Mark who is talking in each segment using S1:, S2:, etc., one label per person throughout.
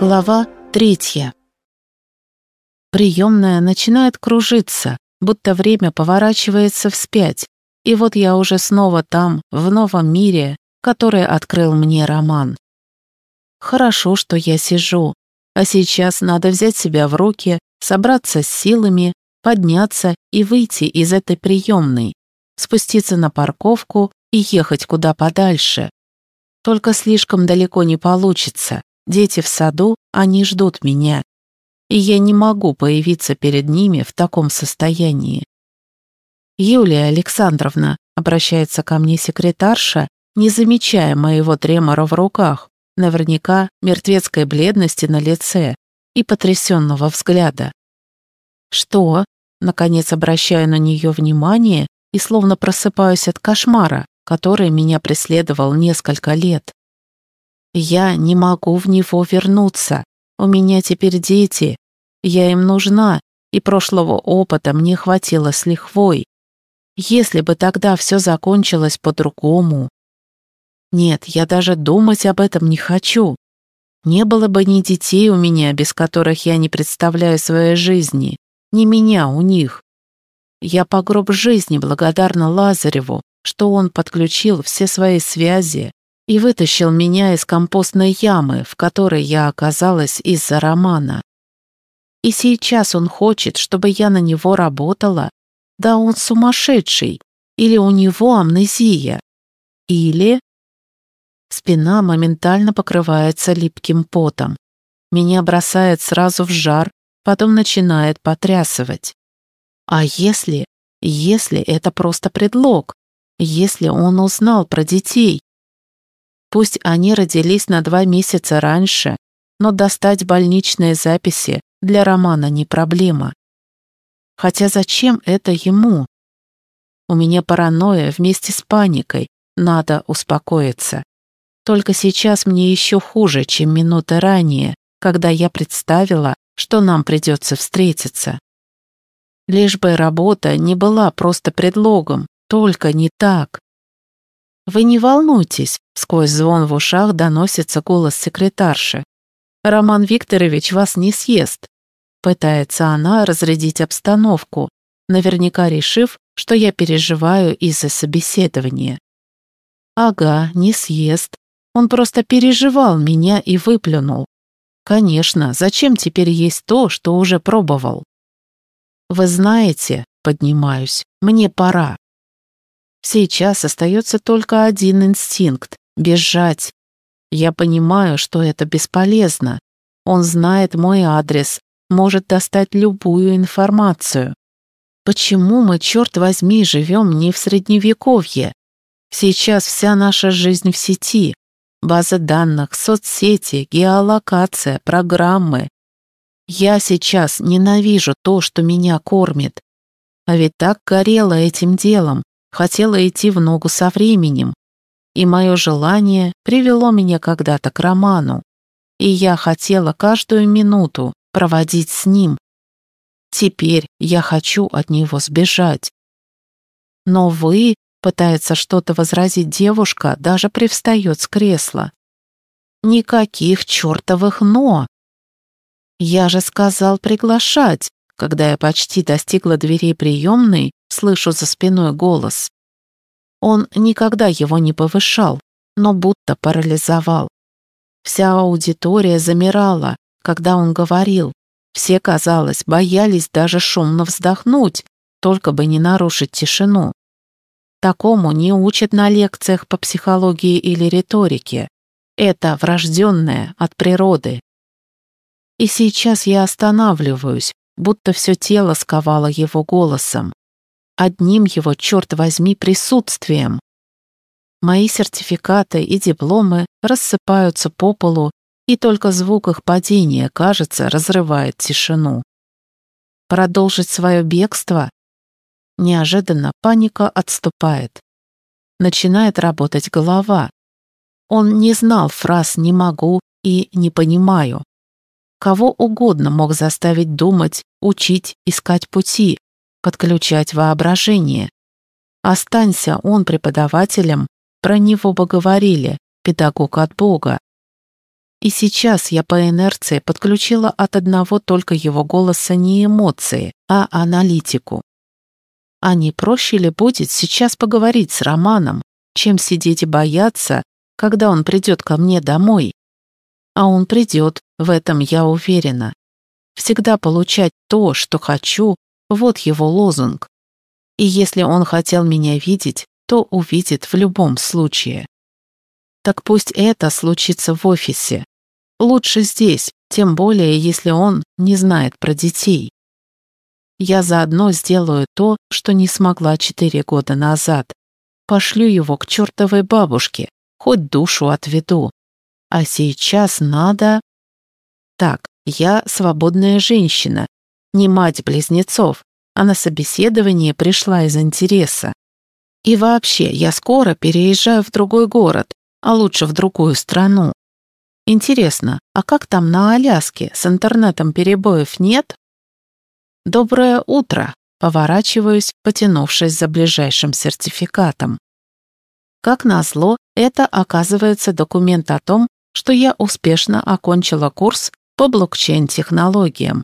S1: Глава третья. Приемная начинает кружиться, будто время поворачивается вспять, и вот я уже снова там, в новом мире, который открыл мне роман. Хорошо, что я сижу, а сейчас надо взять себя в руки, собраться с силами, подняться и выйти из этой приемной, спуститься на парковку и ехать куда подальше. Только слишком далеко не получится. Дети в саду, они ждут меня. И я не могу появиться перед ними в таком состоянии. «Юлия Александровна», — обращается ко мне секретарша, не замечая моего тремора в руках, наверняка мертвецкой бледности на лице и потрясенного взгляда. «Что?» — наконец обращаю на нее внимание и словно просыпаюсь от кошмара, который меня преследовал несколько лет. Я не могу в него вернуться. У меня теперь дети. Я им нужна, и прошлого опыта мне хватило с лихвой. Если бы тогда все закончилось по-другому. Нет, я даже думать об этом не хочу. Не было бы ни детей у меня, без которых я не представляю своей жизни, ни меня у них. Я по гроб жизни благодарна Лазареву, что он подключил все свои связи, и вытащил меня из компостной ямы, в которой я оказалась из-за романа. И сейчас он хочет, чтобы я на него работала. Да он сумасшедший. Или у него амнезия. Или... Спина моментально покрывается липким потом. Меня бросает сразу в жар, потом начинает потрясывать. А если... Если это просто предлог? Если он узнал про детей? Пусть они родились на два месяца раньше, но достать больничные записи для Романа не проблема. Хотя зачем это ему? У меня паранойя вместе с паникой, надо успокоиться. Только сейчас мне еще хуже, чем минуты ранее, когда я представила, что нам придется встретиться. Лишь бы работа не была просто предлогом, только не так. «Вы не волнуйтесь», — сквозь звон в ушах доносится голос секретарши. «Роман Викторович вас не съест». Пытается она разрядить обстановку, наверняка решив, что я переживаю из-за собеседования. «Ага, не съест. Он просто переживал меня и выплюнул. Конечно, зачем теперь есть то, что уже пробовал?» «Вы знаете», — поднимаюсь, — «мне пора». Сейчас остается только один инстинкт — бежать. Я понимаю, что это бесполезно. Он знает мой адрес, может достать любую информацию. Почему мы, черт возьми, живем не в средневековье? Сейчас вся наша жизнь в сети. База данных, соцсети, геолокация, программы. Я сейчас ненавижу то, что меня кормит. А ведь так горела этим делом, хотела идти в ногу со временем, и мое желание привело меня когда-то к роману, и я хотела каждую минуту проводить с ним. Теперь я хочу от него сбежать. Но вы, пытается что-то возразить девушка, даже привстает с кресла. Никаких чертовых «но». Я же сказал приглашать, когда я почти достигла дверей приемной, слышу за спиной голос. Он никогда его не повышал, но будто парализовал. Вся аудитория замирала, когда он говорил. Все, казалось, боялись даже шумно вздохнуть, только бы не нарушить тишину. Такому не учат на лекциях по психологии или риторике. Это врожденное от природы. И сейчас я останавливаюсь, будто все тело сковало его голосом одним его, черт возьми, присутствием. Мои сертификаты и дипломы рассыпаются по полу, и только звук их падения, кажется, разрывает тишину. Продолжить свое бегство? Неожиданно паника отступает. Начинает работать голова. Он не знал фраз «не могу» и «не понимаю». Кого угодно мог заставить думать, учить, искать пути, подключать воображение. Останься он преподавателем, про него бы говорили, педагог от Бога. И сейчас я по инерции подключила от одного только его голоса не эмоции, а аналитику. А не проще ли будет сейчас поговорить с Романом, чем сидеть и бояться, когда он придет ко мне домой? А он придет, в этом я уверена. Всегда получать то, что хочу, вот его лозунг. И если он хотел меня видеть, то увидит в любом случае. Так пусть это случится в офисе. Лучше здесь, тем более, если он не знает про детей. Я заодно сделаю то, что не смогла четыре года назад. Пошлю его к чертовой бабушке, хоть душу отведу. А сейчас надо... Так, я свободная женщина, не мать близнецов, а на собеседование пришла из интереса. И вообще, я скоро переезжаю в другой город, а лучше в другую страну. Интересно, а как там на Аляске? С интернетом перебоев нет? Доброе утро. Поворачиваюсь, потянувшись за ближайшим сертификатом. Как назло, это оказывается документ о том, что я успешно окончила курс по блокчейн-технологиям.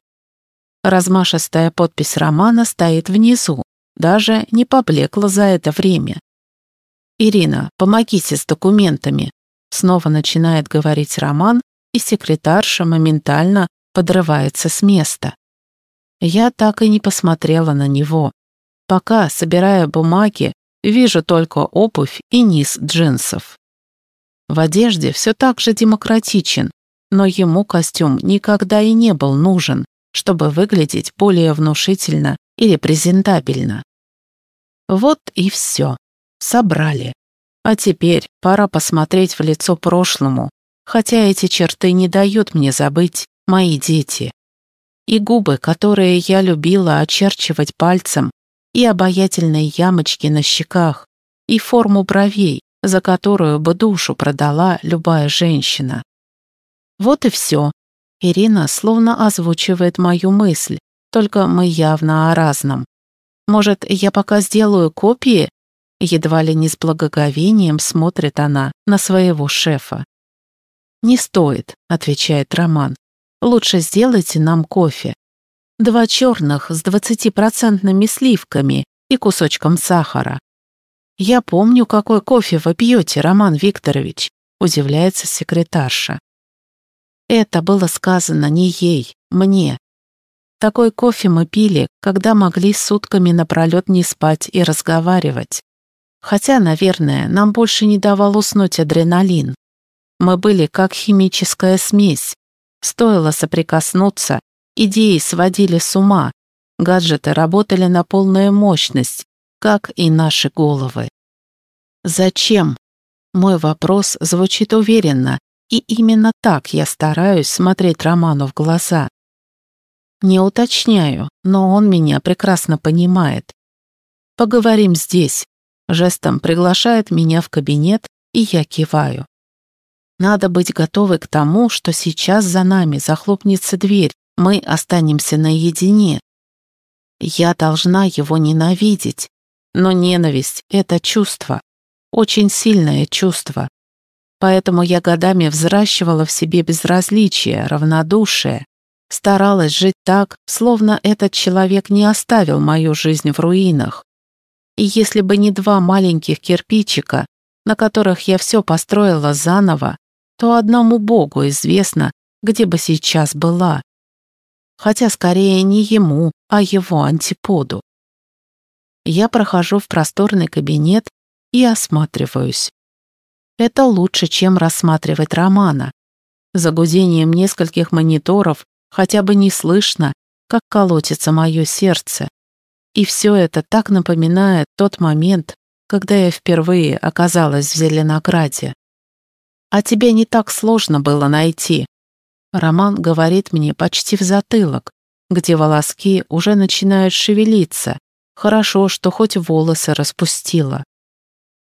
S1: Размашистая подпись Романа стоит внизу, даже не поблекла за это время. «Ирина, помогите с документами», снова начинает говорить Роман, и секретарша моментально подрывается с места. Я так и не посмотрела на него. Пока, собирая бумаги, вижу только обувь и низ джинсов. В одежде все так же демократичен, но ему костюм никогда и не был нужен, чтобы выглядеть более внушительно или презентабельно. Вот и все. Собрали. А теперь пора посмотреть в лицо прошлому, хотя эти черты не дают мне забыть мои дети. И губы, которые я любила очерчивать пальцем, и обаятельные ямочки на щеках, и форму бровей, за которую бы душу продала любая женщина. Вот и все. Ирина словно озвучивает мою мысль, только мы явно о разном. Может, я пока сделаю копии? Едва ли не с благоговением смотрит она на своего шефа. «Не стоит», — отвечает Роман. «Лучше сделайте нам кофе. Два черных с двадцатипроцентными сливками и кусочком сахара. «Я помню, какой кофе вы пьете, Роман Викторович», — удивляется секретарша. Это было сказано не ей, мне. Такой кофе мы пили, когда могли сутками напролет не спать и разговаривать. Хотя, наверное, нам больше не давал уснуть адреналин. Мы были как химическая смесь. Стоило соприкоснуться, идеи сводили с ума, гаджеты работали на полную мощность, как и наши головы. Зачем? Мой вопрос звучит уверенно, и именно так я стараюсь смотреть Роману в глаза. Не уточняю, но он меня прекрасно понимает. Поговорим здесь. Жестом приглашает меня в кабинет, и я киваю. Надо быть готовой к тому, что сейчас за нами захлопнется дверь, мы останемся наедине. Я должна его ненавидеть, но ненависть — это чувство, очень сильное чувство. Поэтому я годами взращивала в себе безразличие, равнодушие, старалась жить так, словно этот человек не оставил мою жизнь в руинах. И если бы не два маленьких кирпичика, на которых я все построила заново, то одному Богу известно, где бы сейчас была. Хотя скорее не ему, а его антиподу. Я прохожу в просторный кабинет и осматриваюсь. Это лучше, чем рассматривать романа. За гудением нескольких мониторов хотя бы не слышно, как колотится мое сердце. И все это так напоминает тот момент, когда я впервые оказалась в Зеленограде. А тебе не так сложно было найти. Роман говорит мне почти в затылок, где волоски уже начинают шевелиться, Хорошо, что хоть волосы распустила.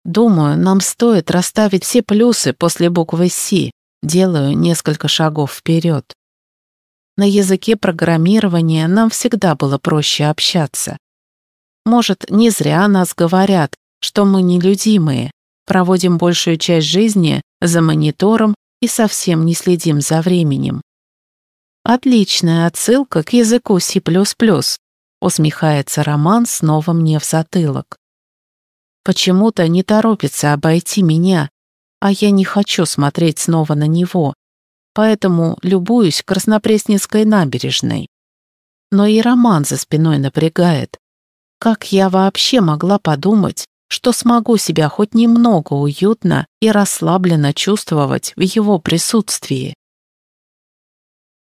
S1: Думаю, нам стоит расставить все плюсы после буквы «С». Делаю несколько шагов вперед. На языке программирования нам всегда было проще общаться. Может, не зря нас говорят, что мы нелюдимые, проводим большую часть жизни за монитором и совсем не следим за временем. Отличная отсылка к языку C++, усмехается Роман снова мне в затылок. Почему-то не торопится обойти меня, а я не хочу смотреть снова на него, поэтому любуюсь Краснопресненской набережной. Но и Роман за спиной напрягает. Как я вообще могла подумать, что смогу себя хоть немного уютно и расслабленно чувствовать в его присутствии?